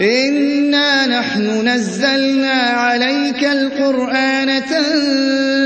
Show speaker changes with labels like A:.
A: إنا نحن نزلنا عليك القرآن تنزيلا